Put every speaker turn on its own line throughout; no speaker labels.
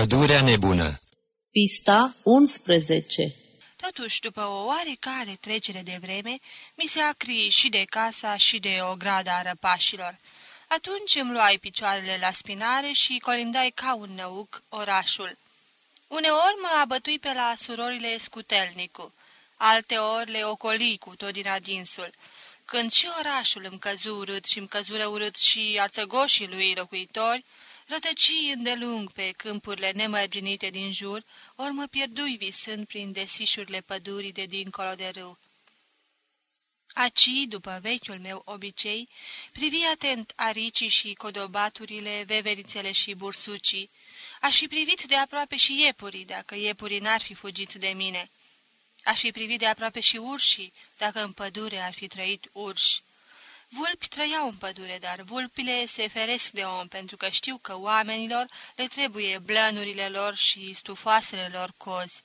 Pădurea nebună
Pista 11
Totuși, după o oarecare trecere de vreme, mi se acri și de casa și de o grada a răpașilor. Atunci îmi luai picioarele la spinare și colindai ca un năuc orașul. Uneori mă abătui pe la surorile Scutelnicu, alteori le ocoli cu tot din adinsul. Când și orașul îmi căzu urât și îmi căzură urât și arțăgoșii lui locuitori, Rătăci îndelung pe câmpurile nemărginite din jur, ori mă pierdui visând prin desișurile pădurii de dincolo de râu. Aci, după vechiul meu obicei, privi atent aricii și codobaturile, veverițele și bursucii. Aș fi privit de aproape și iepurii, dacă iepurii n-ar fi fugit de mine. Aș fi privit de aproape și urșii, dacă în pădure ar fi trăit urși. Vulpi trăiau în pădure, dar vulpile se feresc de om pentru că știu că oamenilor le trebuie blănurile lor și stufoasele lor cozi.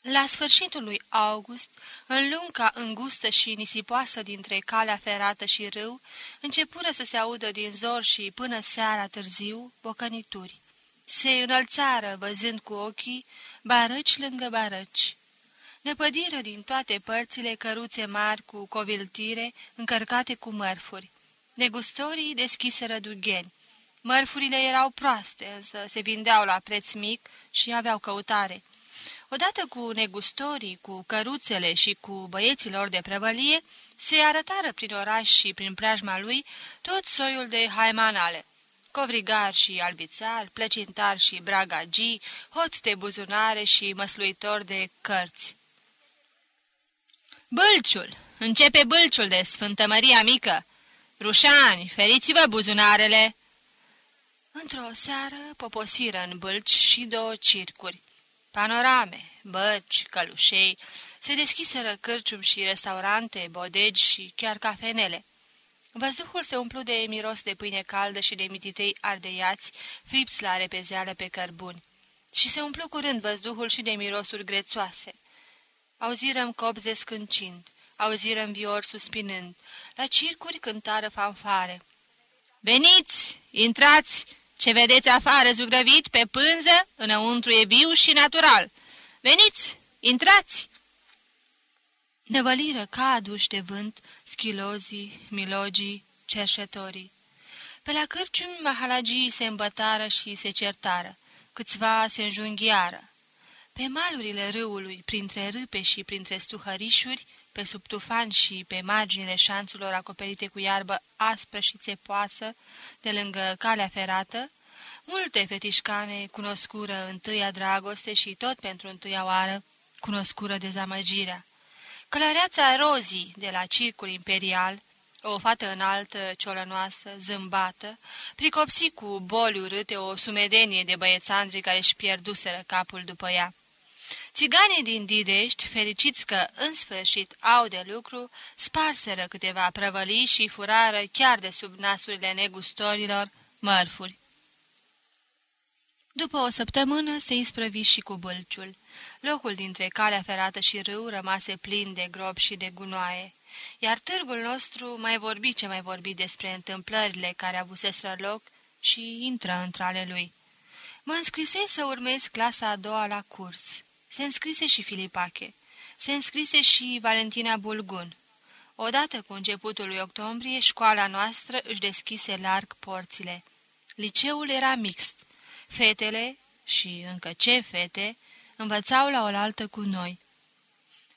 La sfârșitul lui August, în lunga îngustă și nisipoasă dintre calea ferată și râu, începură să se audă din zor și până seara târziu bocănituri. Se înălțară, văzând cu ochii, barăci lângă barăci. Năpădiră din toate părțile căruțe mari cu coviltire încărcate cu mărfuri. Negustorii deschiseră dugheni. Mărfurile erau proaste, însă se vindeau la preț mic și aveau căutare. Odată cu negustorii, cu căruțele și cu băieților de prevălie, se arătară prin oraș și prin preajma lui tot soiul de haimanale. Covrigar și albițal, plăcintar și bragagii, hot de buzunare și măsluitor de cărți. Bâlciul! Începe bâlciul de Sfântă Maria Mică! Rușani, feriți-vă buzunarele!" Într-o seară poposiră în bâlci și două circuri. Panorame, băci, călușei, se deschiseră cârciumi și restaurante, bodegi și chiar cafenele. Văzduhul se umplu de miros de pâine caldă și de mititei ardeiați, fripți la repezeală pe cărbuni. Și se umplu curând văzduhul și de mirosuri grețoase. Auzirăm copze scâncind, auzirăm vior suspinând, la circuri cântară fanfare. Veniți, intrați, ce vedeți afară zugrăvit pe pânză, înăuntru e viu și natural. Veniți, intrați! Năvăliră ca aduși de vânt, schilozii, milogii, cerșătorii. Pe la cârciumi mahalagii se îmbătară și se certară, câțiva se înjunghiară. Pe malurile râului, printre râpe și printre stuhărișuri, pe sub tufan și pe marginile șanțurilor acoperite cu iarbă aspră și țepoasă, de lângă calea ferată, multe fetișcane cunoscură întâia dragoste și tot pentru întâia oară cunoscură dezamăgirea. Călăreața Rozii de la Circul Imperial, o fată înaltă, ciolănoasă, zâmbată, pricopsi cu boli urâte o sumedenie de băiețandri care își pierduseră capul după ea. Țiganii din Didești, fericiți că în sfârșit au de lucru, sparseră câteva prăvălii și furară chiar de sub nasurile negustorilor mărfuri. După o săptămână se isprăvi și cu bâlciul. Locul dintre calea ferată și râu rămase plin de grob și de gunoaie, iar târgul nostru mai vorbi ce mai vorbi despre întâmplările care avuseseră loc și intră între ale lui. Mă înscrisei să urmez clasa a doua la curs. Se înscrise și Filipache. Se înscrise și Valentina Bulgun. Odată cu începutul lui octombrie, școala noastră își deschise larg porțile. Liceul era mixt. Fetele, și încă ce fete, învățau la oaltă cu noi.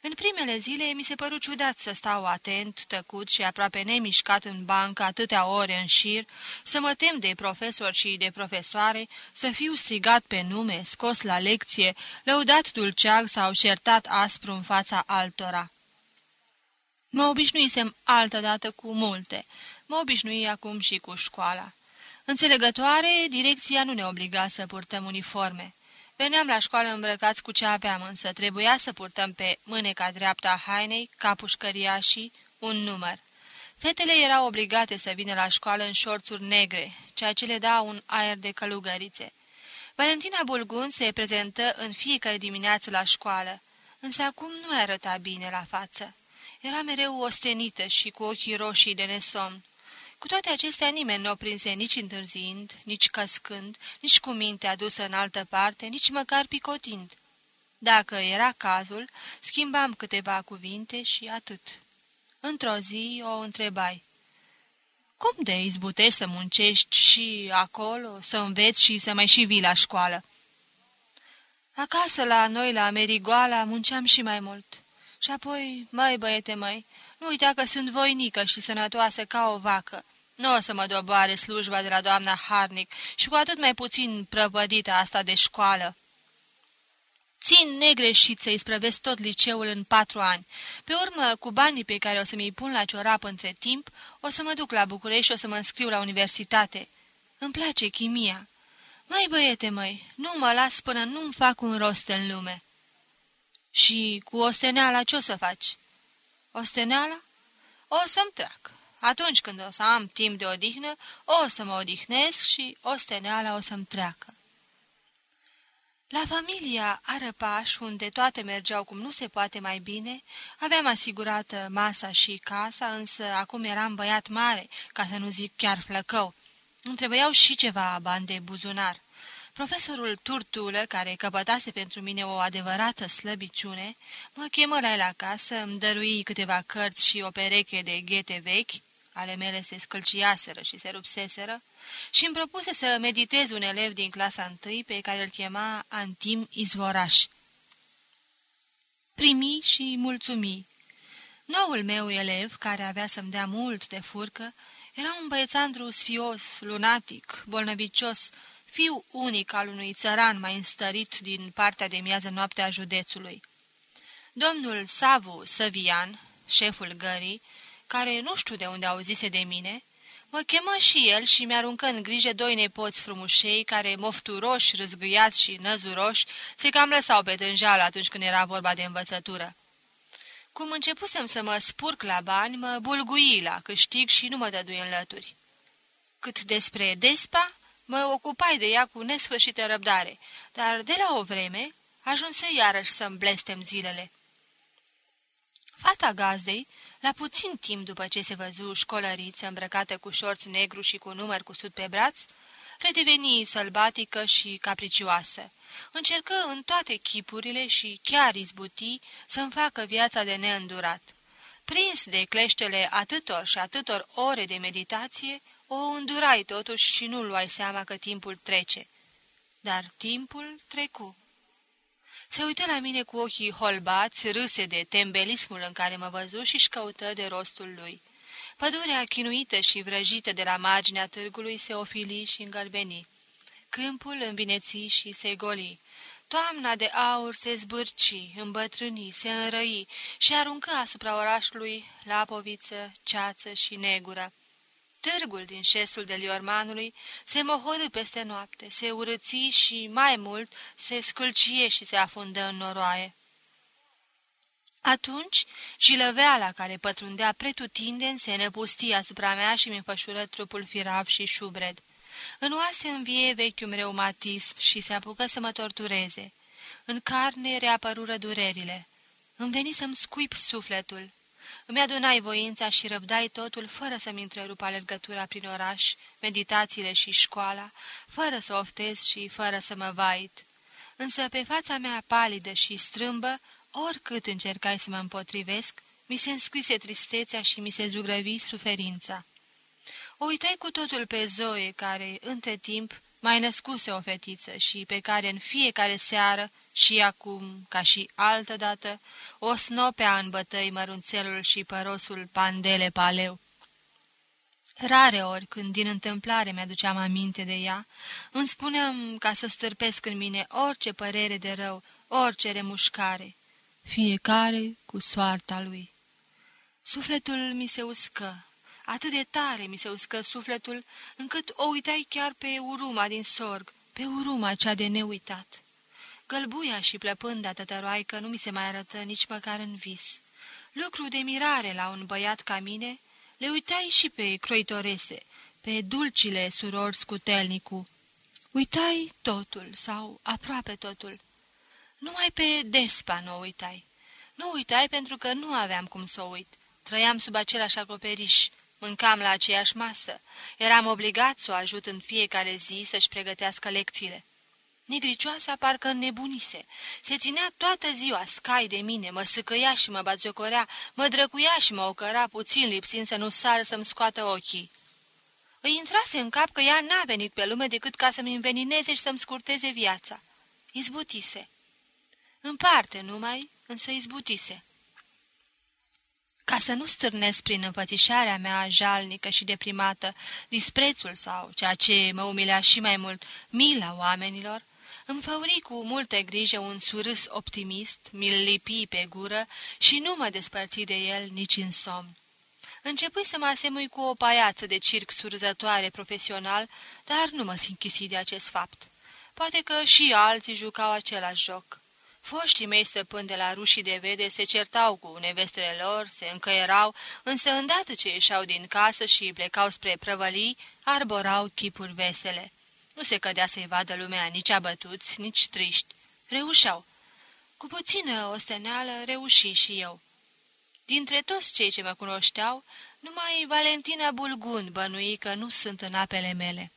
În primele zile mi se păru ciudat să stau atent, tăcut și aproape nemișcat în bancă atâtea ore în șir, să mă tem de profesori și de profesoare, să fiu strigat pe nume, scos la lecție, lăudat dulceag sau certat aspru în fața altora. Mă obișnuisem altădată cu multe, mă obișnui acum și cu școala. Înțelegătoare, direcția nu ne obliga să purtăm uniforme. Veneam la școală îmbrăcați cu ce aveam, însă trebuia să purtăm pe mâneca dreapta a hainei, ca pușcăriașii, un număr. Fetele erau obligate să vină la școală în șorțuri negre, ceea ce le da un aer de călugărițe. Valentina Bulgun se prezentă în fiecare dimineață la școală, însă acum nu arăta bine la față. Era mereu ostenită și cu ochii roșii de nesomn. Cu toate acestea, nimeni nu o prinse nici întârziind, nici căscând, nici cu mintea adusă în altă parte, nici măcar picotind. Dacă era cazul, schimbam câteva cuvinte și atât. Într-o zi o întrebai. Cum de izbutești să muncești și acolo, să înveți și să mai și vii la școală? Acasă la noi, la Merigoala, munceam și mai mult. Și apoi, mai băiete mai, nu uita că sunt voinică și sănătoasă ca o vacă. Nu o să mă doboare slujba de la doamna Harnic și cu atât mai puțin prăpădită asta de școală. Țin negreșit să-i sprăvesc tot liceul în patru ani. Pe urmă, cu banii pe care o să mi-i pun la ciorap între timp, o să mă duc la București și o să mă înscriu la universitate. Îmi place chimia. Mai băiete, măi, nu mă las până nu-mi fac un rost în lume. Și cu osteneala ce o să faci? Osteneala? O să-mi treac. Atunci când o să am timp de odihnă, o să mă odihnesc și osteneala o să-mi treacă. La familia Arăpaș, unde toate mergeau cum nu se poate mai bine, aveam asigurată masa și casa, însă acum eram băiat mare, ca să nu zic chiar flăcău. Îmi trebuiau și ceva bani de buzunar. Profesorul Turtulă, care căpătase pentru mine o adevărată slăbiciune, mă chemă la el acasă, îmi dărui câteva cărți și o pereche de ghete vechi, ale mele se scălciaseră și se rupseseră, și îmi propuse să meditez un elev din clasa întâi pe care îl chema Antim Izvoraș. Primi și mulțumi. Noul meu elev, care avea să-mi dea mult de furcă, era un băiețandru sfios, lunatic, bolnăvicios, fiu unic al unui țăran mai înstărit din partea de miază noapte a județului. Domnul Savu Săvian, șeful gării, care nu știu de unde auzise de mine, mă chemă și el și mi-aruncă în grijă doi nepoți frumușei care, mofturoși, râzgâiați și năzuroși, se cam lăsau pe tânjală atunci când era vorba de învățătură. Cum începusem să mă spurc la bani, mă bulgui la câștig și nu mă dădui în lături. Cât despre despa, mă ocupai de ea cu nesfârșită răbdare, dar de la o vreme ajunse iarăși să-mi blestem zilele. Fata gazdei, la puțin timp după ce se văzu școlăriță îmbrăcată cu șorți negru și cu număr cusut pe braț, redeveni sălbatică și capricioasă. Încercă în toate chipurile și chiar izbuti să-mi facă viața de neîndurat. Prins de cleștele atâtor și atâtor ore de meditație, o îndurai totuși și nu luai seama că timpul trece. Dar timpul trecu. Se uită la mine cu ochii holbați, râse de tembelismul în care mă văzu și-și căută de rostul lui. Pădurea chinuită și vrăjită de la marginea târgului se ofili și îngălbeni. Câmpul învineți și se goli. Toamna de aur se zbârci, îmbătrâni, se înrăi și aruncă asupra orașului lapoviță, ceață și negură. Târgul din șesul de Liormanului se mohorâ peste noapte, se urăți și, mai mult, se scâlcie și se afundă în noroaie. Atunci, și lăveala care pătrundea pretutindeni se năpustia asupra mea și mi înfășură trupul firav și șubred. În oase învie vechiul reumatism și se apucă să mă tortureze. În carne reapărură durerile. Îmi veni să-mi scuip sufletul. Îmi adunai voința și răbdai totul fără să-mi întrerup alergătura prin oraș, meditațiile și școala, fără să oftez și fără să mă vait. Însă pe fața mea palidă și strâmbă, oricât încercai să mă împotrivesc, mi se înscrise tristețea și mi se zugrăvi suferința. O uitai cu totul pe Zoe, care, între timp, mai născuse o fetiță și pe care în fiecare seară și acum, ca și altădată, o snopea în bătăi mărunțelul și părosul Pandele Paleu. Rare ori, când din întâmplare mi-aduceam aminte de ea, îmi spuneam ca să stârpesc în mine orice părere de rău, orice remușcare, fiecare cu soarta lui. Sufletul mi se uscă, atât de tare mi se uscă sufletul, încât o uitai chiar pe uruma din sorg, pe uruma cea de neuitat. Gălbuia și plăpânda tătăroaică nu mi se mai arătă nici măcar în vis. Lucru de mirare la un băiat ca mine, le uitai și pe croitorese, pe dulcile surori scutelnicu. Uitai totul, sau aproape totul. Numai pe despa nu uitai. Nu uitai pentru că nu aveam cum să o uit. Trăiam sub același acoperiș, Mâncam la aceeași masă. Eram obligat să o ajut în fiecare zi să-și pregătească lecțiile. Negricioasa parcă nebunise. Se ținea toată ziua scai de mine, mă săcăia și mă bațiocorea, mă drăcuia și mă ocăra puțin lipsind să nu sară să-mi scoată ochii. Îi intrase în cap că ea n-a venit pe lume decât ca să-mi învenineze și să-mi scurteze viața. Izbutise. În parte numai, însă izbutise. Ca să nu stârnesc prin înfățișarea mea jalnică și deprimată disprețul sau, ceea ce mă umilea și mai mult, mila oamenilor, îmi făuri cu multă grijă un surâs optimist, mi-l lipi pe gură și nu mă despărți de el nici în somn. Începui să mă asemui cu o paiață de circ surzătoare profesional, dar nu mă închisi de acest fapt. Poate că și alții jucau același joc. Foștii mei stăpâni de la rușii de vede se certau cu nevestele lor, se încăierau, însă îndată ce ieșeau din casă și plecau spre prăvălii, arborau chipuri vesele. Nu se cădea să-i vadă lumea nici abătuți, nici triști. Reușeau. Cu puțină osteneală reuși și eu. Dintre toți cei ce mă cunoșteau, numai Valentina Bulgun bănui că nu sunt în apele mele.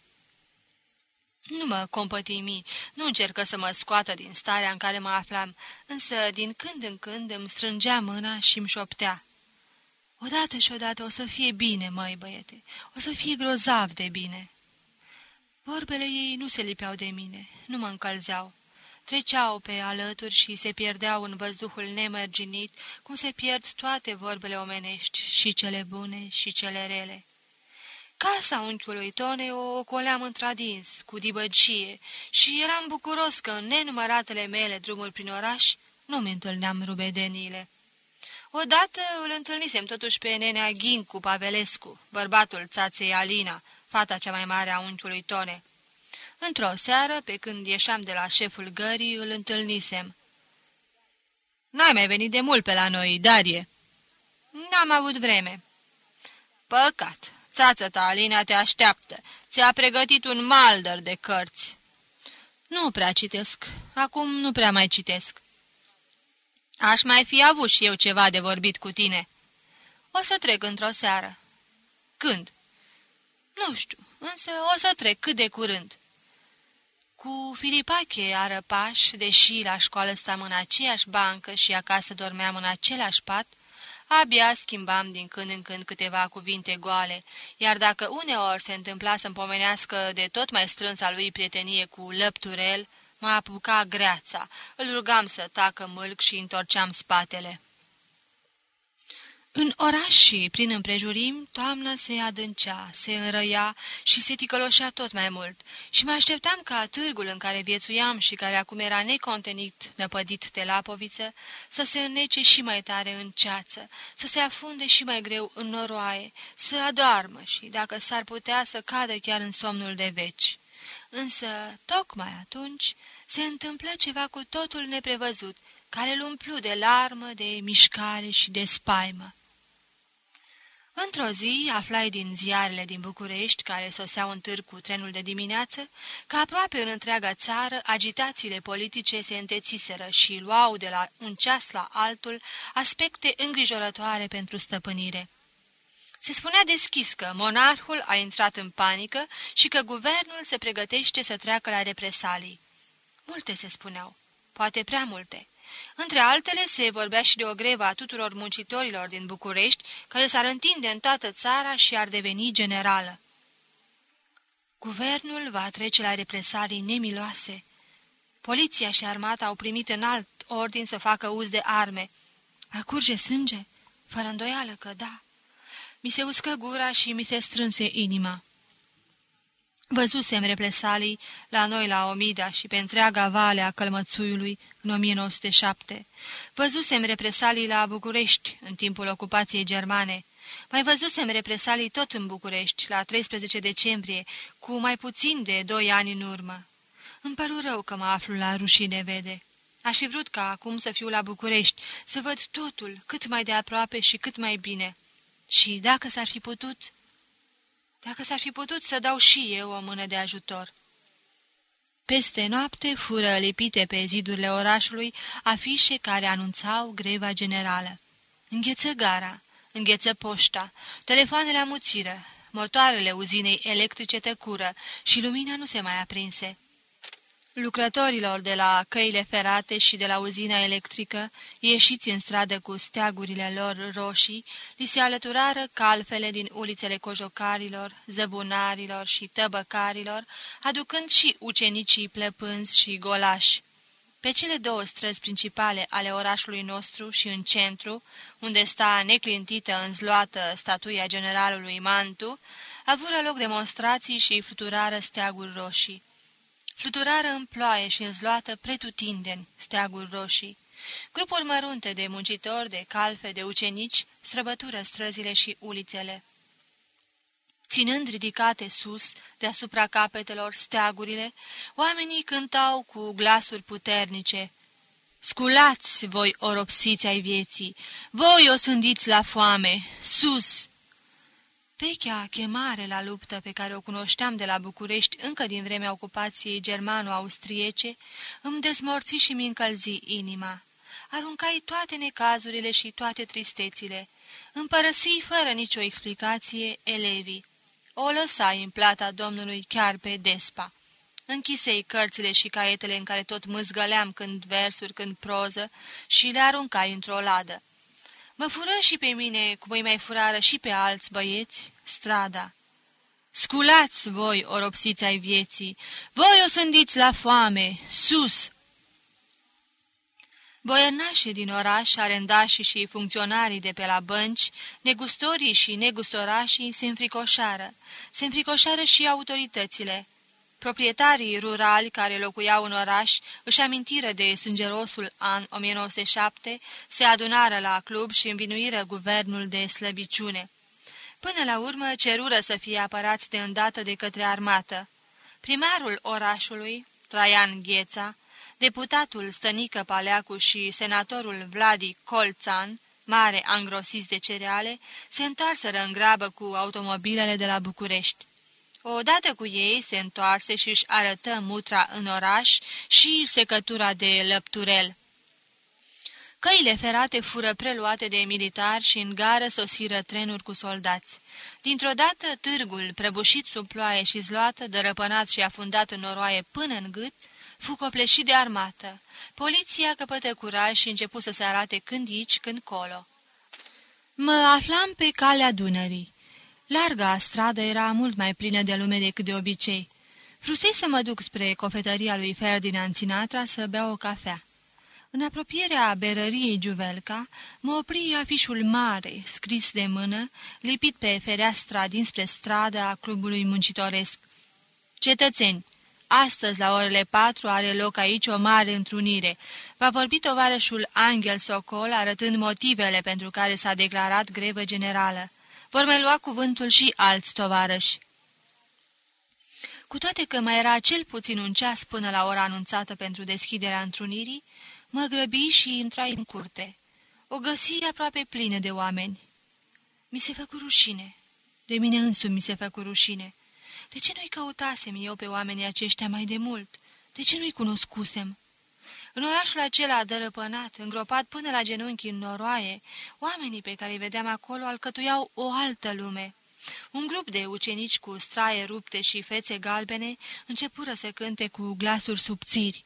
Nu mă compătimi, nu încercă să mă scoată din starea în care mă aflam, însă din când în când îmi strângea mâna și îmi șoptea. Odată și odată o să fie bine, măi băiete, o să fie grozav de bine. Vorbele ei nu se lipeau de mine, nu mă încălzeau. Treceau pe alături și se pierdeau în văzduhul nemărginit, cum se pierd toate vorbele omenești, și cele bune și cele rele. Casa unchiului Tone o ocoleam întradins, cu dibăcie, și eram bucuros că în nenumăratele mele drumuri prin oraș nu mi întâlneam rubedeniile. Odată îl întâlnisem totuși pe nenea Ghincu Pavelescu, bărbatul țaței Alina, fata cea mai mare a unchiului Tone. Într-o seară, pe când ieșeam de la șeful gării, îl întâlnisem. N-ai mai venit de mult pe la noi, Darie." N-am avut vreme." Păcat, țață ta, Alina, te așteaptă. Ți-a pregătit un maldăr de cărți." Nu prea citesc. Acum nu prea mai citesc." Aș mai fi avut și eu ceva de vorbit cu tine." O să trec într-o seară." Când?" Nu știu, însă o să trec cât de curând." Cu Filipache arăpaș, deși la școală stam în aceeași bancă și acasă dormeam în același pat, abia schimbam din când în când câteva cuvinte goale, iar dacă uneori se întâmpla să-mi pomenească de tot mai strânsa lui prietenie cu lăpturel, mă apuca greața, îl rugam să tacă mâlc și întorceam spatele. În oraș și prin împrejurim, toamna se adâncea, se înrăia și se ticăloșea tot mai mult și mă așteptam ca târgul în care viețuiam și care acum era necontenit, năpădit de lapoviță, să se înnece și mai tare în ceață, să se afunde și mai greu în noroaie, să adoarmă și, dacă s-ar putea, să cadă chiar în somnul de veci. Însă, tocmai atunci, se întâmplă ceva cu totul neprevăzut, care îl umplu de larmă, de mișcare și de spaimă. Într-o zi aflai din ziarele din București, care soseau în târg cu trenul de dimineață, că aproape în întreaga țară agitațiile politice se întețiseră și luau de la un ceas la altul aspecte îngrijorătoare pentru stăpânire. Se spunea deschis că monarhul a intrat în panică și că guvernul se pregătește să treacă la represalii. Multe se spuneau, poate prea multe. Între altele, se vorbea și de o grevă a tuturor muncitorilor din București, care s-ar întinde în toată țara și ar deveni generală. Guvernul va trece la represarii nemiloase. Poliția și armata au primit în alt ordin să facă uz de arme. A curge sânge? Fără îndoială că da. Mi se uscă gura și mi se strânse inima. Văzusem represalii la noi la Omida și pe întreaga vale a Călmățuiului în 1907. Văzusem represalii la București în timpul ocupației germane. Mai văzusem represalii tot în București, la 13 decembrie, cu mai puțin de doi ani în urmă. Îmi păru rău că mă aflu la rușine vede. Aș fi vrut ca acum să fiu la București, să văd totul cât mai de aproape și cât mai bine. Și dacă s-ar fi putut... Dacă s-ar fi putut să dau și eu o mână de ajutor. Peste noapte fură lipite pe zidurile orașului afișe care anunțau greva generală. Îngheță gara, îngheță poșta, telefoanele amuțiră, motoarele uzinei electrice tăcură și lumina nu se mai aprinse. Lucrătorilor de la căile ferate și de la uzina electrică, ieșiți în stradă cu steagurile lor roșii, li se alăturară calfele din ulițele cojocarilor, zăbunarilor și tăbăcarilor, aducând și ucenicii plăpânzi și golași. Pe cele două străzi principale ale orașului nostru și în centru, unde sta neclintită înzloată statuia generalului Mantu, avură loc demonstrații și fluturară steaguri roșii. Fluturară în ploaie și înzloată pretutindeni steaguri roșii. Grupuri mărunte de muncitori, de calfe, de ucenici străbătură străzile și ulițele. Ținând ridicate sus, deasupra capetelor, steagurile, oamenii cântau cu glasuri puternice. Sculați voi oropsiți ai vieții, voi o sândiți la foame, sus! Vechea chemare la luptă pe care o cunoșteam de la București încă din vremea ocupației germano-austriece îmi dezmorți și mi încălzi inima. Aruncai toate necazurile și toate tristețile. Împărăsii fără nicio explicație elevii. O lăsai în plata domnului chiar pe despa. Închisei cărțile și caietele în care tot mâzgăleam când versuri, când proză și le aruncai într-o ladă. Mă fură și pe mine, cum îi mai furară și pe alți băieți, strada. Sculați voi, oropsiți ai vieții, voi o sândiți la foame, sus! Boiernașii din oraș, arendașii și funcționarii de pe la bănci, negustorii și negustorașii se înfricoșară. Se înfricoșară și autoritățile. Proprietarii rurali care locuiau în oraș își amintiră de sângerosul an 1907, se adunară la club și învinuiră guvernul de slăbiciune. Până la urmă cerură să fie apărați de îndată de către armată. Primarul orașului, Traian Gheța, deputatul Stănică Paleacu și senatorul Vladi Colțan, mare angrosist de cereale, se întoarseră în grabă cu automobilele de la București. Odată cu ei se întoarse și își arătă mutra în oraș și secătura de lăpturel. Căile ferate fură preluate de militari și în gară sosiră trenuri cu soldați. Dintr-o dată, târgul, prăbușit sub ploaie și zloată, dărăpânat și afundat în noroaie până în gât, fu copleșit de armată. Poliția căpătă curaj și începu să se arate când aici, când colo. Mă aflam pe calea Dunării. Larga stradă era mult mai plină de lume decât de obicei. Vrusei să mă duc spre cofetăria lui Ferdinand Sinatra să beau o cafea. În apropierea berăriei Giuvelca, mă opri afișul mare, scris de mână, lipit pe fereastra dinspre strada a clubului muncitoresc. Cetățeni, astăzi la orele patru are loc aici o mare întrunire. Va vorbi tovarășul Angel Socol arătând motivele pentru care s-a declarat grevă generală. Vor mai lua cuvântul și alți tovarăși. Cu toate că mai era cel puțin un ceas până la ora anunțată pentru deschiderea întrunirii, Mă grăbi și intrai în curte. O găsi aproape plină de oameni. Mi se făcu rușine. De mine însumi mi se făcu rușine. De ce nu-i căutasem eu pe oamenii aceștia mai de mult? De ce nu-i cunoscusem? În orașul acela dărăpănat, îngropat până la genunchi în noroaie, oamenii pe care îi vedeam acolo alcătuiau o altă lume. Un grup de ucenici cu straie rupte și fețe galbene începură să cânte cu glasuri subțiri.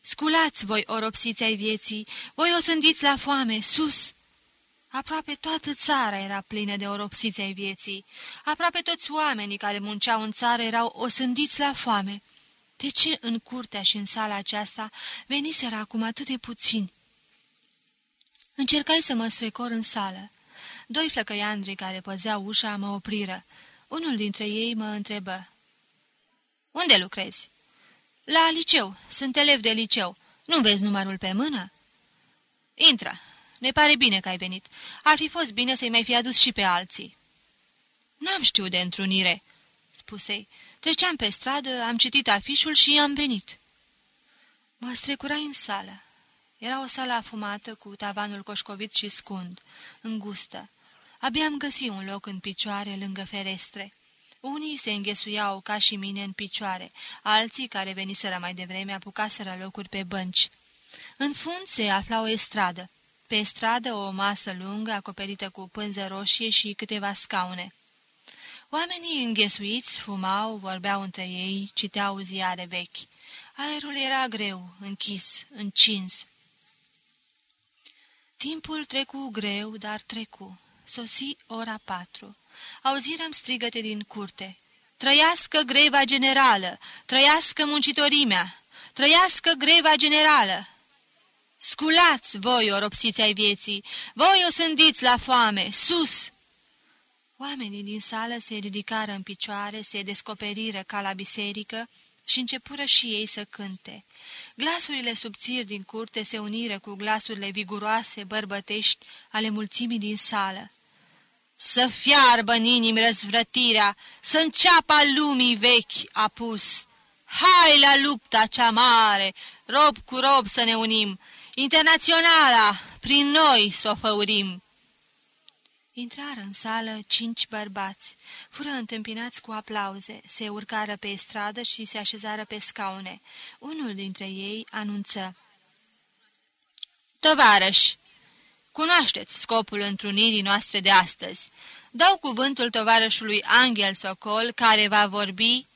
Sculați voi, oropsiți ai vieții, voi o sândiți la foame, sus!" Aproape toată țara era plină de oropsiți ai vieții. Aproape toți oamenii care munceau în țară erau osândiți la foame. De ce în curtea și în sala aceasta veniseră acum atât de puțini? Încercai să mă strecor în sală. Doi flăcăiandri care păzeau ușa mă opriră. Unul dintre ei mă întrebă. Unde lucrezi?" La liceu. Sunt elev de liceu. Nu vezi numărul pe mână?" Intră. Ne pare bine că ai venit. Ar fi fost bine să-i mai fi adus și pe alții." N-am știut de întrunire," spusei. Treceam pe stradă, am citit afișul și am venit." Mă strecurai în sală. Era o sală afumată, cu tavanul coșcovit și scund, îngustă. Abia am găsit un loc în picioare lângă ferestre. Unii se înghesuiau ca și mine în picioare, alții, care veniseră mai devreme, apucaseră locuri pe bănci. În fund se afla o estradă. Pe stradă o masă lungă, acoperită cu pânză roșie și câteva scaune. Oamenii înghesuiți fumau, vorbeau între ei, citeau ziare vechi. Aerul era greu, închis, încins. Timpul trecu greu, dar trecu. Sosi ora patru. Auzirăm strigăte din curte. Trăiască greva generală! Trăiască muncitorimea! Trăiască greva generală! Sculați voi, oropsiți ai vieții! Voi o sândiți la foame! Sus! Oamenii din sală se ridicară în picioare, se descoperiră ca la biserică și începură și ei să cânte. Glasurile subțiri din curte se uniră cu glasurile viguroase, bărbătești, ale mulțimii din sală. Să fiarbă în inimi răzvrătirea, să înceapă lumii vechi apus. Hai la lupta cea mare, rob cu rob să ne unim, internaționala, prin noi să o făurim. Intrară în sală cinci bărbați, fură întâmpinați cu aplauze, se urcară pe stradă și se așezară pe scaune. Unul dintre ei anunță. Tovarăși, cunoașteți scopul întrunirii noastre de astăzi. Dau cuvântul tovarășului Angel Socol, care va vorbi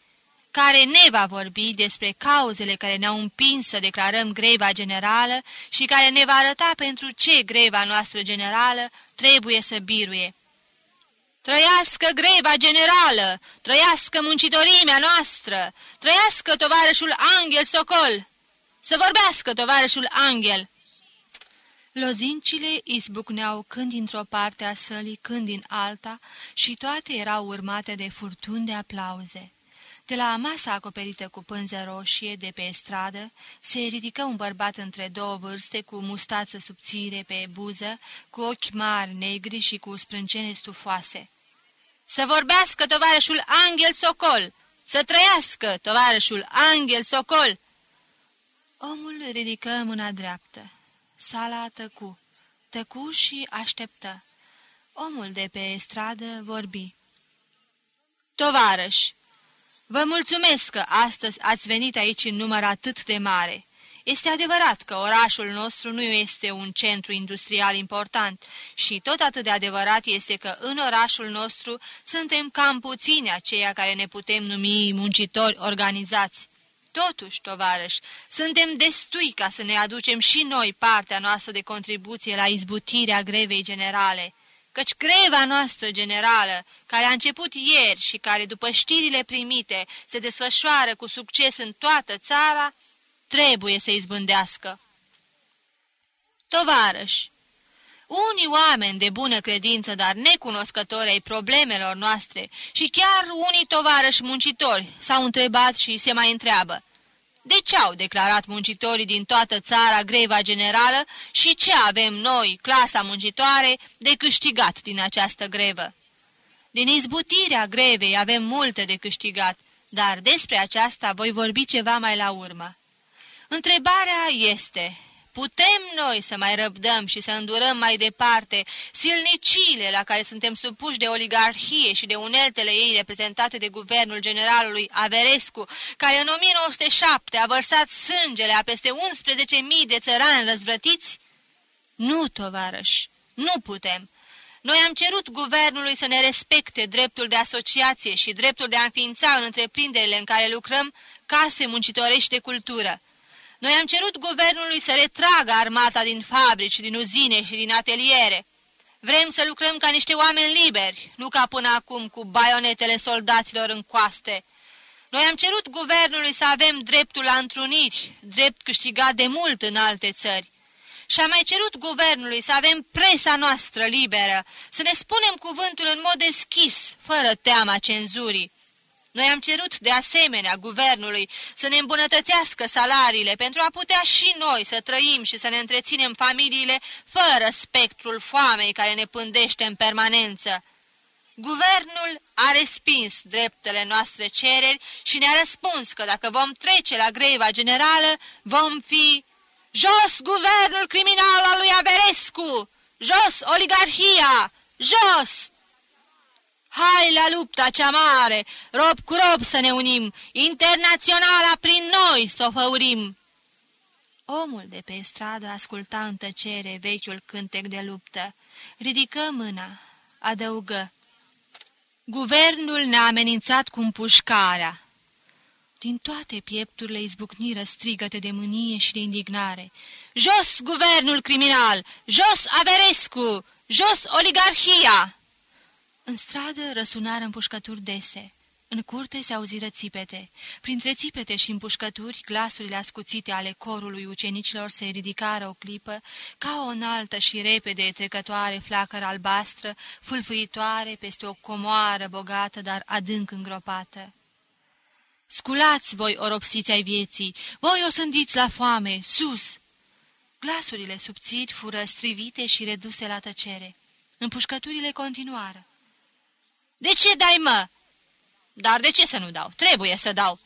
care ne va vorbi despre cauzele care ne-au împins să declarăm greva generală și care ne va arăta pentru ce greva noastră generală trebuie să biruie. Trăiască greva generală! Trăiască muncitorimea noastră! Trăiască tovarășul Angel Socol! Să vorbească tovarășul Angel! Lozincile izbucneau când dintr-o parte a sălii, când din alta și toate erau urmate de furtuni de aplauze. De la masa acoperită cu pânză roșie de pe stradă, se ridică un bărbat între două vârste, cu mustață subțire pe buză, cu ochi mari negri și cu sprâncene stufoase. Să vorbească tovarășul Angel Socol! Să trăiască tovarășul Angel Socol! Omul ridică mâna dreaptă. Sala tăcu. Tăcu și așteptă. Omul de pe stradă vorbi. Tovarăși, Vă mulțumesc că astăzi ați venit aici în număr atât de mare. Este adevărat că orașul nostru nu este un centru industrial important și tot atât de adevărat este că în orașul nostru suntem cam puțini aceia care ne putem numi muncitori organizați. Totuși, tovarăș, suntem destui ca să ne aducem și noi partea noastră de contribuție la izbutirea grevei generale căci greva noastră generală, care a început ieri și care, după știrile primite, se desfășoară cu succes în toată țara, trebuie să izbândească. Tovarăși, unii oameni de bună credință, dar necunoscători ai problemelor noastre și chiar unii tovarăși muncitori s-au întrebat și se mai întreabă, de ce au declarat muncitorii din toată țara greva generală și ce avem noi, clasa muncitoare, de câștigat din această grevă? Din izbutirea grevei avem multe de câștigat, dar despre aceasta voi vorbi ceva mai la urmă. Întrebarea este, Putem noi să mai răbdăm și să îndurăm mai departe silnicile la care suntem supuși de oligarhie și de uneltele ei reprezentate de guvernul generalului Averescu, care în 1907 a vărsat sângele a peste 11.000 de țărani răzvrătiți? Nu, tovarăș, nu putem. Noi am cerut guvernului să ne respecte dreptul de asociație și dreptul de a înființa în întreprinderile în care lucrăm case muncitorești de cultură. Noi am cerut guvernului să retragă armata din fabrici, din uzine și din ateliere. Vrem să lucrăm ca niște oameni liberi, nu ca până acum cu baionetele soldaților în coaste. Noi am cerut guvernului să avem dreptul la întruniri, drept câștigat de mult în alte țări. Și am mai cerut guvernului să avem presa noastră liberă, să ne spunem cuvântul în mod deschis, fără teama cenzurii. Noi am cerut de asemenea guvernului să ne îmbunătățească salariile pentru a putea și noi să trăim și să ne întreținem familiile fără spectrul foamei care ne pândește în permanență. Guvernul a respins dreptele noastre cereri și ne-a răspuns că dacă vom trece la greva generală, vom fi jos guvernul criminal al lui Averescu, jos oligarhia, jos! Hai la lupta cea mare, rob cu rob să ne unim, internaționala prin noi să o făurim. Omul de pe stradă asculta în tăcere vechiul cântec de luptă. Ridică mâna, adăugă. Guvernul ne-a amenințat cu împușcarea. Din toate piepturile izbucniră strigăte de mânie și de indignare. Jos guvernul criminal! Jos Averescu! Jos oligarhia! În stradă răsunară împușcături dese. În curte se auziră țipete. Printre țipete și împușcături, glasurile ascuțite ale corului ucenicilor se ridicară o clipă, ca o înaltă și repede trecătoare flacără albastră, fâlfâitoare peste o comoară bogată, dar adânc îngropată. Sculați voi, oropsiți ai vieții, voi o sândiți la foame, sus! Glasurile subțiri fură strivite și reduse la tăcere. Împușcăturile continuară. De ce dai, mă?" Dar de ce să nu dau? Trebuie să dau!"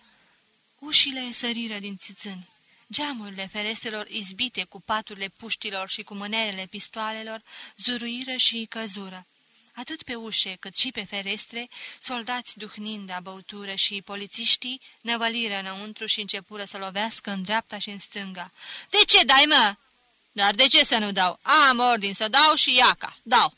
Ușile săriră din țițâni. Geamurile ferestrelor izbite cu paturile puștilor și cu mânerele pistoalelor zuruiră și căzură. Atât pe ușe cât și pe ferestre, soldați duhnind a băutură și polițiștii năvăliră înăuntru și începură să lovească în dreapta și în stânga. De ce dai, mă?" Dar de ce să nu dau? Am ordin să dau și iaca. Dau!"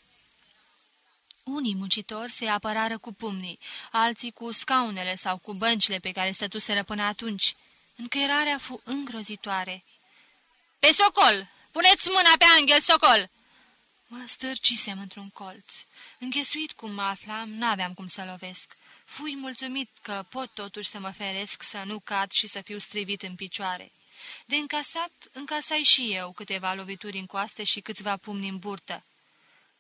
Unii muncitori se apărară cu pumnii, alții cu scaunele sau cu băncile pe care stătuseră până atunci. Încăierarea fu îngrozitoare. Pe socol! Puneți mâna pe Angel Socol!" Mă stârcisem într-un colț. Înghesuit cum mă aflam, n-aveam cum să lovesc. Fui mulțumit că pot totuși să mă feresc, să nu cad și să fiu strivit în picioare. De încasat, încasai și eu câteva lovituri în coaste și câțiva pumni în burtă.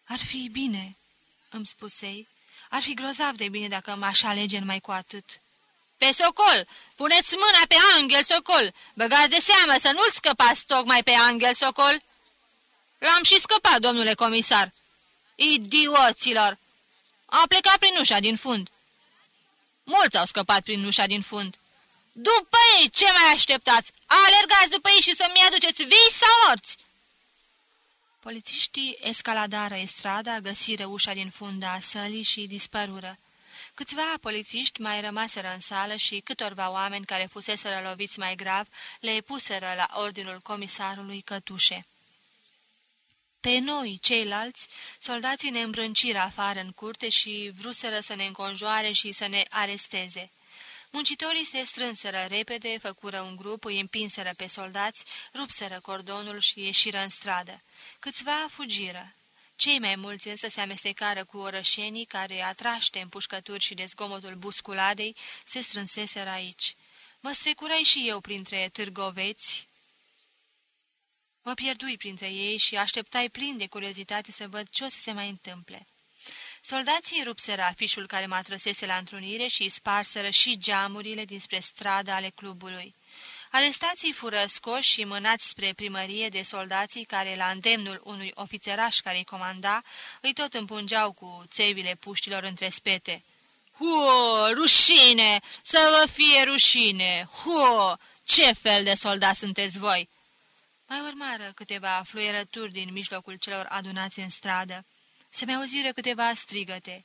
Ar fi bine, îmi spusei, ar fi grozav de bine dacă m-aș alege numai cu atât. Pe socol! Puneți mâna pe Angel Socol! Băgați de seamă să nu-l scăpați tocmai pe Angel Socol! L-am și scăpat, domnule comisar! Idioților! A plecat prin ușa din fund. Mulți au scăpat prin ușa din fund. După ei, ce mai așteptați? Alergați după ei și să-mi aduceți vii sau morți! Polițiștii escaladară estrada, găsiră ușa din funda a sălii și dispărură. Câțiva polițiști mai rămaseră în sală și câtorva oameni care fuseseră loviți mai grav le puseră la ordinul comisarului cătușe. Pe noi, ceilalți, soldații ne îmbrânciră afară în curte și vruseră să ne înconjoare și să ne aresteze. Muncitorii se strânseră repede, făcură un grup, îi împinseră pe soldați, rupseră cordonul și ieșiră în stradă. Câțiva fugiră. Cei mai mulți însă se amestecară cu orășenii care, atraște în pușcături și de zgomotul busculadei, se strânseseră aici. Mă strecurai și eu printre târgoveți, Mă pierdui printre ei și așteptai plin de curiozitate să văd ce o să se mai întâmple. Soldații rupseră afișul care mă trăsese la întrunire și sparseră și geamurile dinspre strada ale clubului. Arestații fură scoși și mânați spre primărie de soldații care, la îndemnul unui ofițeraș care îi comanda, îi tot împungeau cu țevile puștilor între spete. Huo, rușine! Să vă fie rușine! Huo, ce fel de soldați sunteți voi!" Mai urmară câteva fluierături din mijlocul celor adunați în stradă. Se mai auziră câteva strigăte.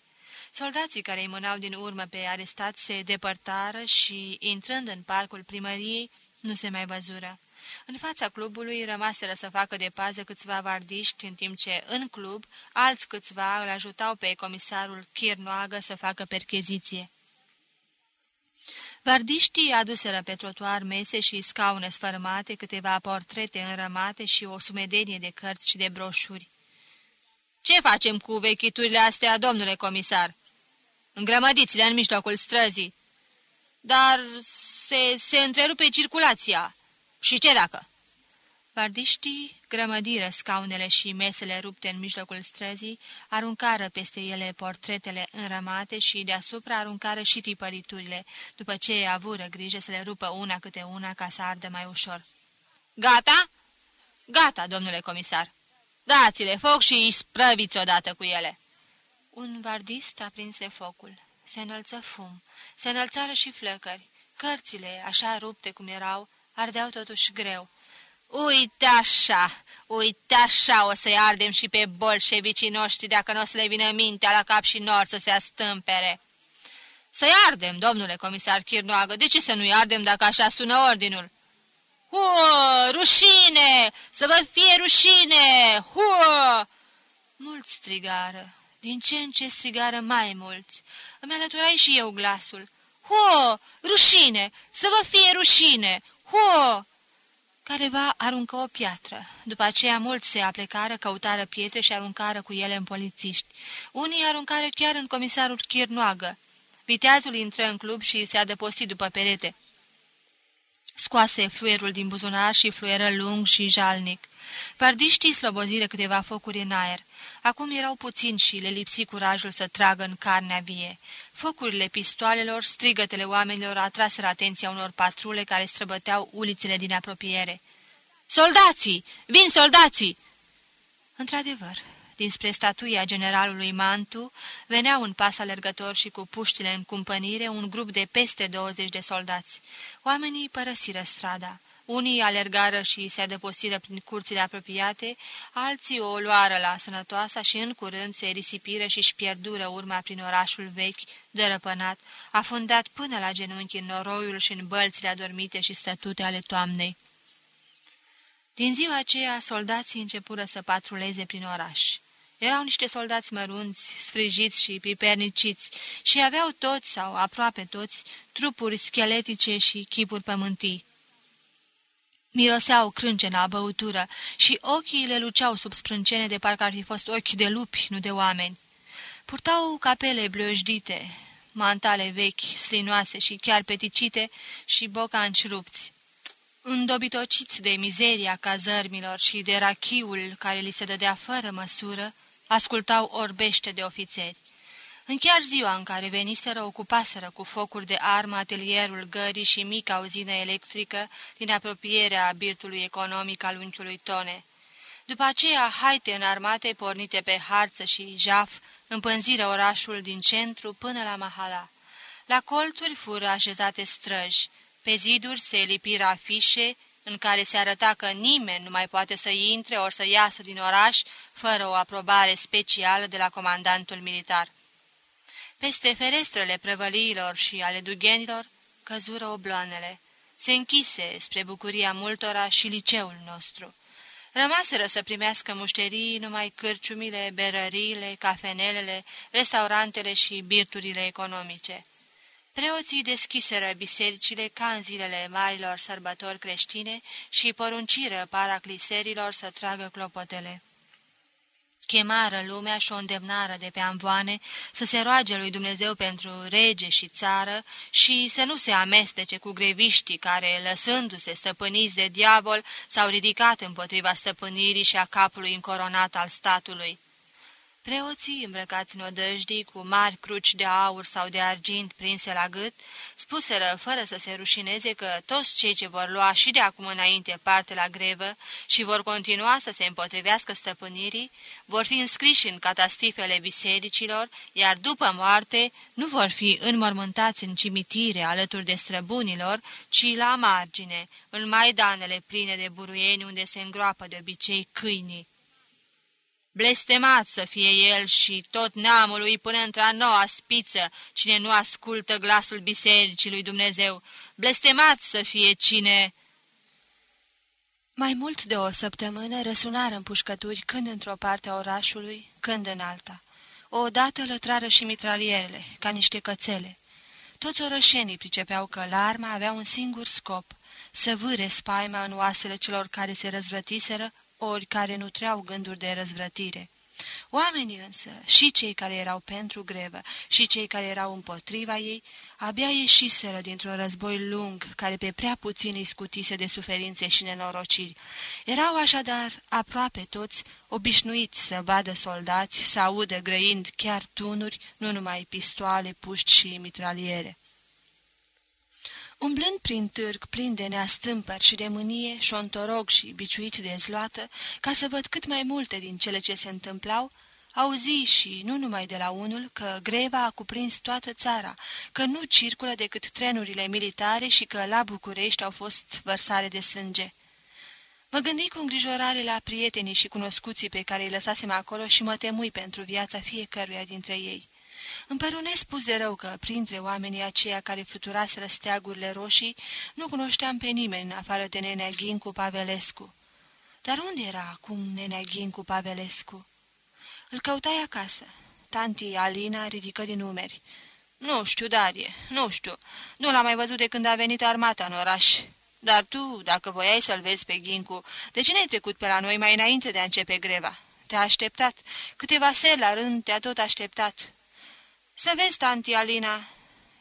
Soldații care îi mânau din urmă pe arestat se depărtară și, intrând în parcul primăriei, nu se mai văzură. În fața clubului rămaseră să facă de pază câțiva vardiști, în timp ce, în club, alți câțiva îl ajutau pe comisarul Chirnoagă să facă percheziție. Vardiștii aduseră pe trotuar mese și scaune sfărmate, câteva portrete înrămate și o sumedenie de cărți și de broșuri. Ce facem cu vechiturile astea, domnule comisar?" Îngrămădiți-le în mijlocul străzii." Dar se, se întrerupe circulația. Și ce dacă?" Vardiștii grămădiră scaunele și mesele rupte în mijlocul străzii, aruncară peste ele portretele înrămate și deasupra aruncară și tipăriturile, după ce avură grijă să le rupă una câte una ca să ardă mai ușor. Gata?" Gata, domnule comisar. Dați-le foc și îi sprăviți odată cu ele." Un vardist aprinse focul. Se înălță fum. Se înălțară și flăcări. Cărțile, așa rupte cum erau, ardeau totuși greu. Uite așa, uite așa o să-i ardem și pe bolșevicii noștri dacă nu o să le vină mintea la cap și nor să se astâmpere. Să-i ardem, domnule comisar Chirnoagă, de ce să nu-i ardem dacă așa sună ordinul? O, Rușine! Să vă fie rușine! Huă! Mulți strigară. Din ce în ce strigară mai mulți. Îmi alăturai și eu glasul. Huă! Rușine! Să vă fie rușine! Huă! Careva aruncă o piatră. După aceea mulți se aplecară, căutară pietre și aruncară cu ele în polițiști. Unii aruncară chiar în comisarul Chirnoagă. Viteazul intră în club și se adăposti după perete. Scoase fluierul din buzunar și fluieră lung și jalnic. Pardiștii slobozire câteva focuri în aer. Acum erau puțini și le lipsi curajul să tragă în carnea vie. Focurile pistoalelor, strigătele oamenilor atraseră atenția unor patrule care străbăteau ulițele din apropiere. Soldații! Vin soldații!" Într-adevăr, dinspre statuia generalului Mantu, veneau în pas alergător și cu puștile în cumpănire un grup de peste 20 de soldați. Oamenii părăsiră strada. Unii alergară și se adăpostiră prin curțile apropiate, alții o luară la sănătoasa și în curând se risipiră și-și pierdură urma prin orașul vechi, dărăpânat, afundat până la genunchi în noroiul și în bălțile adormite și stătute ale toamnei. Din ziua aceea, soldații începură să patruleze prin oraș. Erau niște soldați mărunți, sfrijiți și piperniciți și aveau toți sau aproape toți trupuri scheletice și chipuri pământii. Miroseau crâncena, băutură și ochii le luceau sub sprâncene de parcă ar fi fost ochi de lupi, nu de oameni. Purtau capele blăjdite, mantale vechi, slinoase și chiar peticite și bocanci rupți. Îndobitociți de mizeria cazărmilor și de rachiul care li se dădea fără măsură, ascultau orbește de ofițeri. În chiar ziua în care veniseră, ocupaseră cu focuri de armă atelierul gării și mica uzină electrică din apropierea birtului economic al unchiului Tone. După aceea, haite înarmate pornite pe harță și jaf împânziră orașul din centru până la Mahala. La colțuri fură așezate străji, pe ziduri se lipiră afișe în care se arăta că nimeni nu mai poate să intre ori să iasă din oraș fără o aprobare specială de la comandantul militar. Peste ferestrele prăvăliilor și ale dughenilor căzură obloanele. Se închise spre bucuria multora și liceul nostru. Rămaseră să primească mușterii numai cârciumile, berăriile, cafenelele, restaurantele și birturile economice. Preoții deschiseră bisericile ca în zilele marilor sărbători creștine și porunciră paracliserilor să tragă clopotele chemară lumea și o îndemnară de pe amvoane să se roage lui Dumnezeu pentru rege și țară și să nu se amestece cu greviștii care, lăsându-se stăpâniți de diavol, s-au ridicat împotriva stăpânirii și a capului încoronat al statului. Preoții, îmbrăcați în odăjdii, cu mari cruci de aur sau de argint prinse la gât, spuseră fără să se rușineze că toți cei ce vor lua și de acum înainte parte la grevă și vor continua să se împotrivească stăpânirii, vor fi înscriși în catastifele bisericilor, iar după moarte nu vor fi înmormântați în cimitire alături de străbunilor, ci la margine, în maidanele pline de buruieni unde se îngroapă de obicei câinii. Blestemat să fie el și tot neamului până într-a noua spiță, cine nu ascultă glasul bisericii lui Dumnezeu. Blestemat să fie cine... Mai mult de o săptămână răsunară împușcături când într-o parte a orașului, când în alta. Odată lătrară și mitralierele, ca niște cățele. Toți orășenii pricepeau că l'arma avea un singur scop, să vâre spaima în oasele celor care se răzvrătiseră ori care nutreau gânduri de răzvrătire. Oamenii însă, și cei care erau pentru grevă, și cei care erau împotriva ei, abia ieșiseră dintr-un război lung, care pe prea puțin îi scutise de suferințe și nenorociri. Erau așadar aproape toți obișnuiți să vadă soldați, să audă grăind chiar tunuri, nu numai pistoale, puști și mitraliere. Umblând prin târg plin de neastâmpări și de mânie, șontorog și biciuit de zloată, ca să văd cât mai multe din cele ce se întâmplau, auzi și, nu numai de la unul, că greva a cuprins toată țara, că nu circulă decât trenurile militare și că la București au fost vărsare de sânge. Mă gândi cu îngrijorare la prietenii și cunoscuții pe care îi lăsasem acolo și mă temui pentru viața fiecăruia dintre ei. Îmi păru nespus de rău că, printre oamenii aceia care fluturaseră steagurile roșii, nu cunoșteam pe nimeni în afară de nenea Ghincu Pavelescu. Dar unde era acum nenea Ghincu Pavelescu? Îl căutai acasă. Tanti Alina ridică din umeri. Nu știu, Darie, nu știu. Nu l-am mai văzut de când a venit armata în oraș. Dar tu, dacă voiai să-l vezi pe Ghincu, de ce n-ai trecut pe la noi mai înainte de a începe greva? Te-a așteptat. Câteva seri la rând te-a tot așteptat. Să vezi, tanti Alina,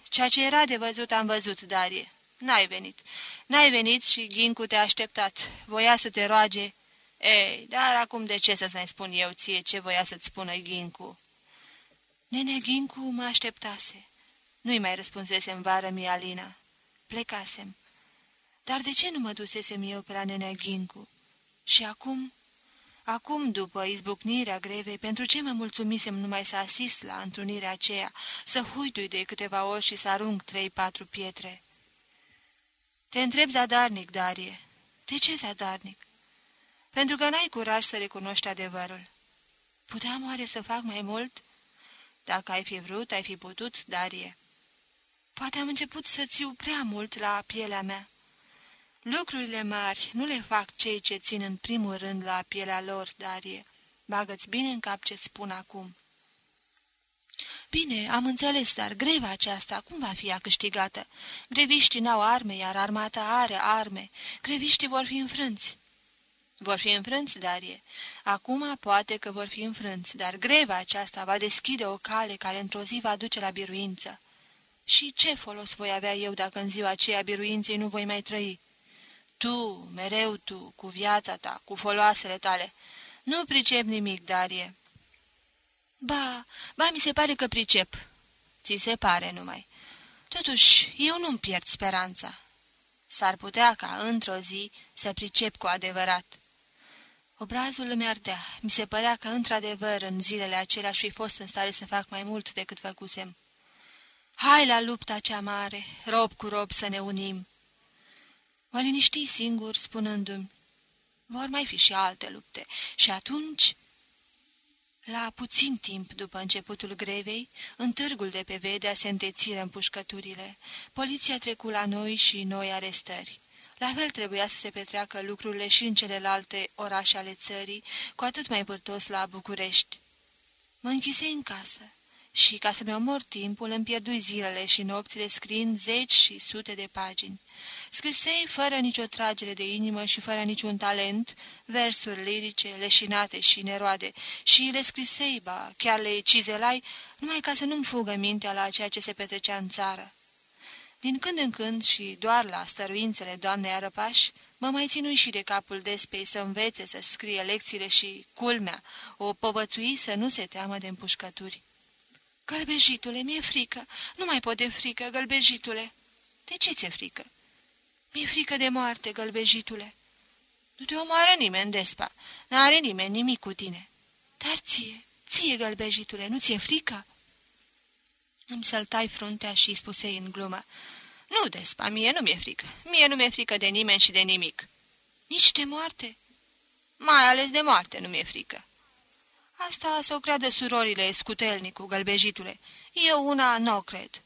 ceea ce era de văzut am văzut, Darie. N-ai venit. N-ai venit și Ghincu te-a așteptat. Voia să te roage. Ei, dar acum de ce să-ți mai spun eu ție ce voia să-ți spună Ghincu? Nenea Ghincu mă așteptase. Nu-i mai răspunsesem vară mie Alina. Plecasem. Dar de ce nu mă dusesem eu pe la nenea Ghincu? Și acum... Acum, după izbucnirea grevei, pentru ce mă mulțumisem numai să asist la întrunirea aceea, să huitui de câteva ori și să arunc trei-patru pietre? Te întreb zadarnic, Darie. De ce zadarnic? Pentru că n-ai curaj să recunoști adevărul. Puteam oare să fac mai mult? Dacă ai fi vrut, ai fi putut, Darie. Poate am început să țiu prea mult la pielea mea. Lucrurile mari nu le fac cei ce țin în primul rând la pielea lor, Darie. Bagă-ți bine în cap ce spun acum. Bine, am înțeles, dar greva aceasta, cum va fi ea câștigată? Greviștii n-au arme, iar armata are arme. Greviștii vor fi înfrânți. Vor fi înfrânți, Darie. Acum poate că vor fi înfrânți, dar greva aceasta va deschide o cale care într-o zi va duce la biruință. Și ce folos voi avea eu dacă în ziua aceea biruinței nu voi mai trăi? Tu, mereu tu, cu viața ta, cu foloasele tale. Nu pricep nimic, Darie." Ba, ba, mi se pare că pricep." Ți se pare numai. Totuși, eu nu-mi pierd speranța. S-ar putea ca, într-o zi, să pricep cu adevărat." Obrazul îmi ardea. Mi se părea că, într-adevăr, în zilele acelea aș fi fost în stare să fac mai mult decât făcusem. Hai la lupta cea mare, rob cu rob să ne unim. Mă liniști singur, spunându-mi, vor mai fi și alte lupte. Și atunci... La puțin timp după începutul grevei, în târgul de pe Vedea se întețiră împușcăturile. Poliția trecu la noi și noi arestări. La fel trebuia să se petreacă lucrurile și în celelalte orașe ale țării, cu atât mai vârtos la București. Mă închisei în casă și, ca să-mi omor timpul, îmi pierdui zilele și nopțile scriind zeci și sute de pagini. Scrisei fără nicio tragere de inimă și fără niciun talent, versuri lirice, leșinate și neroade, și le scrisei, ba, chiar le cizelai, numai ca să nu-mi fugă mintea la ceea ce se petrecea în țară. Din când în când și doar la stăruințele doamnei Arăpaș, mă mai ținui și de capul despei să învețe să scrie lecțiile și, culmea, o povățui să nu se teamă de împușcături. Gălbejitule, mi-e frică, nu mai pot de frică, gălbejitule. De ce ți-e frică? Mi-e frică de moarte, gălbejitule. Nu te omoară nimeni, despa. N-are nimeni nimic cu tine. Dar ție, ție, gălbejitule, nu ți-e frică? Îmi săltai fruntea și spusei în glumă. Nu, despa, mie nu mi-e frică. Mie nu mi-e frică de nimeni și de nimic. Nici de moarte? Mai ales de moarte nu mi-e frică. Asta să o creadă surorile, scutelnicu, gălbejitule. Eu una nu o cred.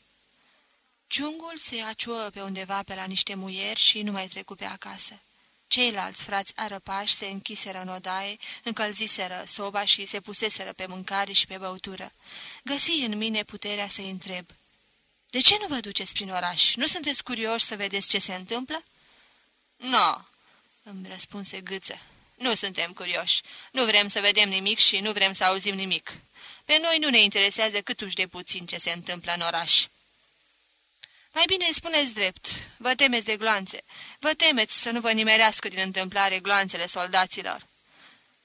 Ciungul se aciuă pe undeva pe la niște muieri și nu mai trecu pe acasă. Ceilalți frați arăpași se închiseră în odaie, încălziseră soba și se puseseră pe mâncare și pe băutură. Găsi în mine puterea să-i întreb. De ce nu vă duceți prin oraș? Nu sunteți curioși să vedeți ce se întâmplă?" Nu," no, îmi răspunse gâță. Nu suntem curioși. Nu vrem să vedem nimic și nu vrem să auzim nimic. Pe noi nu ne interesează câtuși de puțin ce se întâmplă în oraș." Mai bine spuneți drept, vă temeți de gloanțe, vă temeți să nu vă nimerească din întâmplare gloanțele soldaților."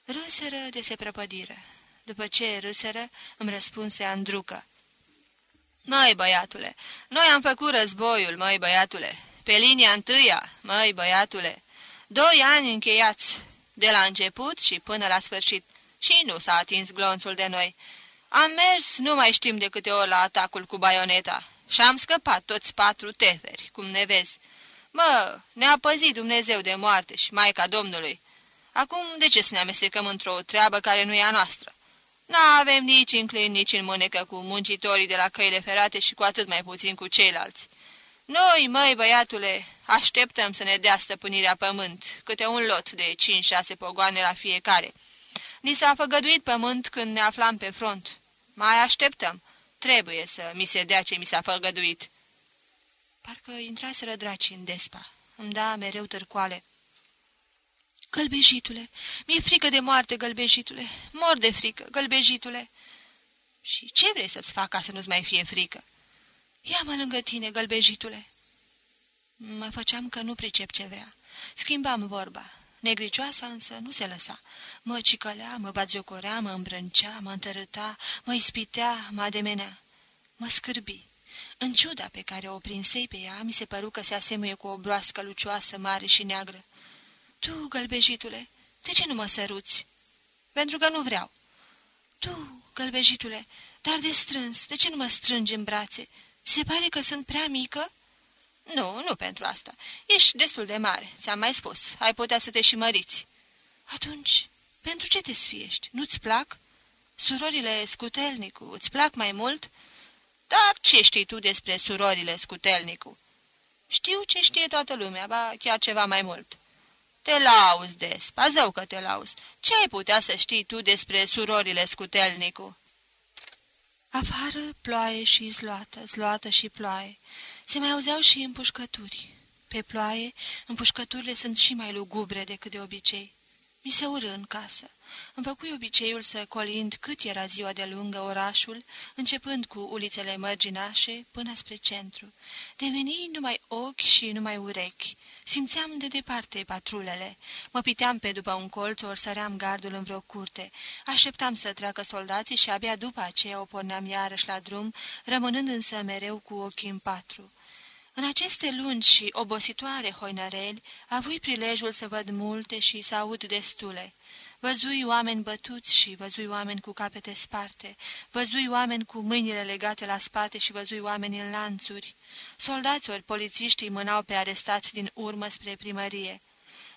Râseră de se prăpădiră. După ce râseră, îmi răspunse Andrucă. Măi, băiatule, noi am făcut războiul, măi, băiatule, pe linia întâia, măi, băiatule, doi ani încheiați, de la început și până la sfârșit, și nu s-a atins glonțul de noi. Am mers, nu mai știm de câte ori la atacul cu baioneta, și am scăpat toți patru teferi, cum ne vezi. Mă, ne-a păzit Dumnezeu de moarte și Maica Domnului. Acum, de ce să ne amestecăm într-o treabă care nu e a noastră? N-avem nici în clin, nici în mânecă cu muncitorii de la căile ferate și cu atât mai puțin cu ceilalți. Noi, măi, băiatule, așteptăm să ne dea stăpânirea pământ, câte un lot de cinci-șase pogoane la fiecare. Ni s-a făgăduit pământ când ne aflam pe front. Mai așteptăm. Trebuie să mi se dea ce mi s-a făgăduit. Parcă intraseră draci în despa. Îmi da mereu târcoale. Gălbejitule, mi-e frică de moarte, gălbejitule. Mor de frică, gălbejitule. Și ce vrei să-ți fac ca să nu-ți mai fie frică? Ia-mă lângă tine, gălbejitule. Mă făceam că nu pricep ce vrea. Schimbam vorba. Negricioasa însă nu se lăsa. Mă cicălea, mă baziocorea, mă îmbrâncea, mă întărâta, mă ispitea, mă ademenea. Mă scârbi. În ciuda pe care o prinsei pe ea, mi se păru că se asemuie cu o broască lucioasă, mare și neagră. Tu, gălbejitule, de ce nu mă săruți?" Pentru că nu vreau." Tu, gălbejitule, dar de strâns, de ce nu mă strângi în brațe? Se pare că sunt prea mică?" Nu, nu pentru asta. Ești destul de mare, ți-am mai spus. Ai putea să te și măriți." Atunci, pentru ce te sfiești? Nu-ți plac? Surorile Scutelnicu, îți plac mai mult?" Dar ce știi tu despre surorile Scutelnicu?" Știu ce știe toată lumea, ba chiar ceva mai mult." Te lauzi, Despa, zău că te lauzi. Ce ai putea să știi tu despre surorile Scutelnicu?" Afară ploaie și zloată, zloată și ploaie. Se mai auzeau și împușcături. Pe ploaie, împușcăturile sunt și mai lugubre decât de obicei. Mi se ură în casă. Îmi făcui obiceiul să colind cât era ziua de lungă orașul, începând cu ulițele mărginașe până spre centru. Deveni numai ochi și numai urechi. Simțeam de departe patrulele. Mă piteam pe după un colț, ori săream gardul în vreo curte. Așteptam să treacă soldații și abia după aceea o porneam iarăși la drum, rămânând însă mereu cu ochii în patru. În aceste lungi și obositoare hoinăreli, avui prilejul să văd multe și să aud destule. Văzui oameni bătuți și văzui oameni cu capete sparte, văzui oameni cu mâinile legate la spate și văzui oameni în lanțuri. Soldați ori polițiștii mânau pe arestați din urmă spre primărie.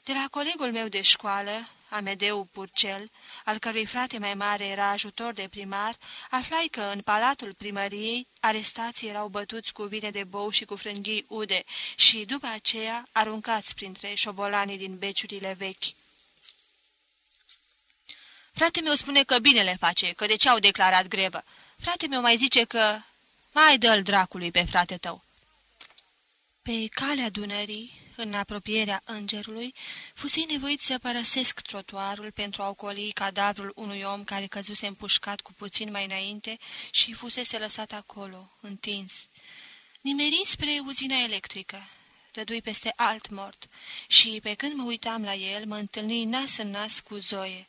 De la colegul meu de școală, Amedeu Purcel, al cărui frate mai mare era ajutor de primar, aflai că în palatul primăriei arestații erau bătuți cu vine de bou și cu frânghii ude și, după aceea, aruncați printre șobolanii din beciurile vechi. Frate meu spune că bine le face, că de ce au declarat grevă. Frate meu mai zice că... Mai dă-l dracului pe frate tău. Pe calea Dunării, în apropierea îngerului, fusei nevoit să părăsesc trotuarul pentru a ocoli cadavrul unui om care căzuse împușcat cu puțin mai înainte și fusese lăsat acolo, întins. Nimeri spre uzina electrică, dădui peste alt mort și, pe când mă uitam la el, mă întâlni nas în nas cu Zoe.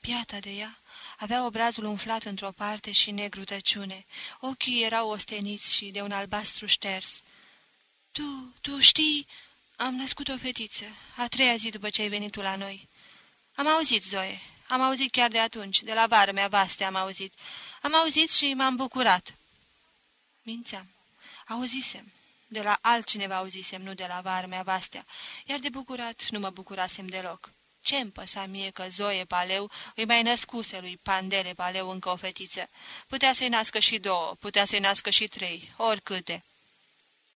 Piata de ea avea obrazul umflat într-o parte și negru tăciune. Ochii erau osteniți și de un albastru șters. Tu, tu știi, am născut o fetiță, a treia zi după ce ai venit tu la noi. Am auzit, Zoe, am auzit chiar de atunci, de la vară mea vaste am auzit. Am auzit și m-am bucurat. Mințeam. Auzisem. De la altcineva auzisem, nu de la vară mea vastea, iar de bucurat nu mă bucurasem deloc. Ce-mi păsa mie că Zoe Paleu îi mai născuse lui Pandele Paleu încă o fetiță? Putea să-i nască și două, putea să-i nască și trei, oricâte.